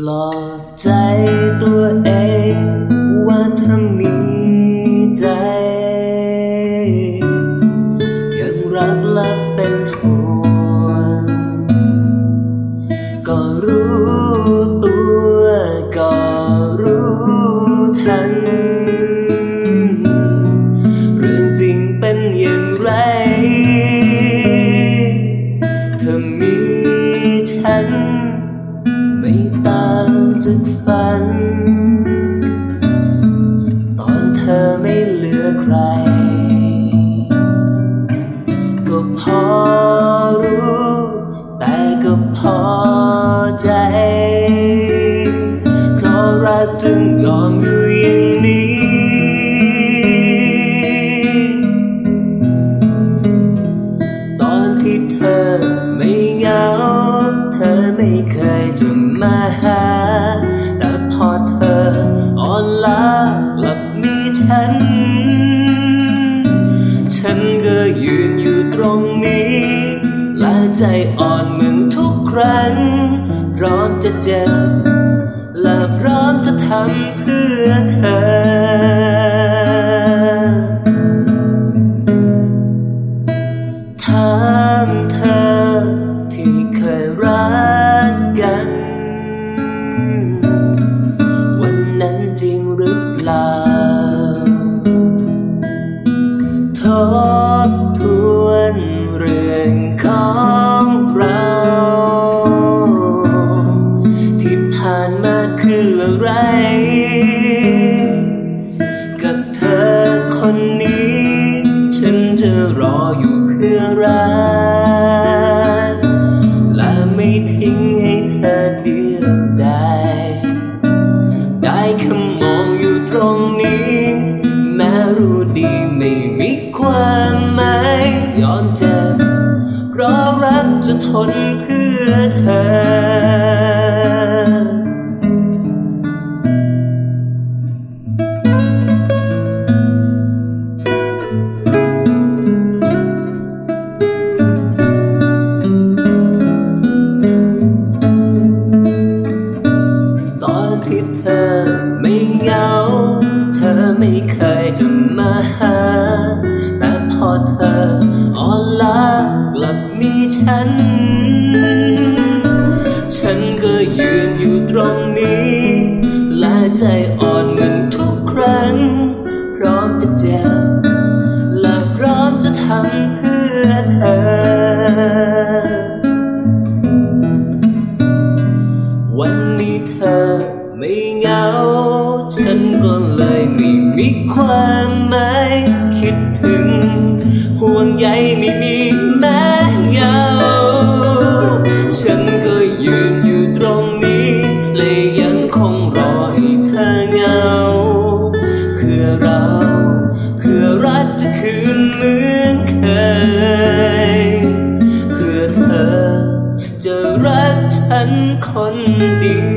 ปลอบใจตัวเองว่าถ้ามีใจ ยังรักและเป็นห่ว ก็พอใจเพราะรักจึงยอมอยู่อย่างนี้ ตอนที่เธอไม่เหงา เธอไม่เคยจะมาหา แต่พอเธออ่อนล้ากลับมีฉัน ฉันก็ยืนอยู่ตรงนี้และใจอ่อนเหมือน เจ็บและพร้อมจะทำเพื่อเธอถามเธ ทิ้งให้เธอเดียวดายได้แค่มองอยู่ตรงนี้ แม้รู้ดีไม่มีความหมายยอมเจ็บเพราะรักจะทนเพื่อเธอ ไม่เหงา เธอไม่เคยจะมาหา แต่พอเธออ่อนล้ากลับมีฉัน ฉันก็ยืนอยู่ตรงนี้ และใจอ่อนเหมือนทุกครั้ง พร้อมจะเจ็บและพร้อมจะทำเพื่อเธอ วันนี้เธอ ไม่เหงา ฉันก็เลยไม่มีความหมายคิดถึง ห่วงใยไม่มีแม้เหงา ฉันก็ยืนอยู่ตรงนี้และยังคงรอให้เธอเหงา เพื่อเรา เพื่อรักจะคืนเหมือนเคย เพื่อเธอจะรักฉันคนเดียว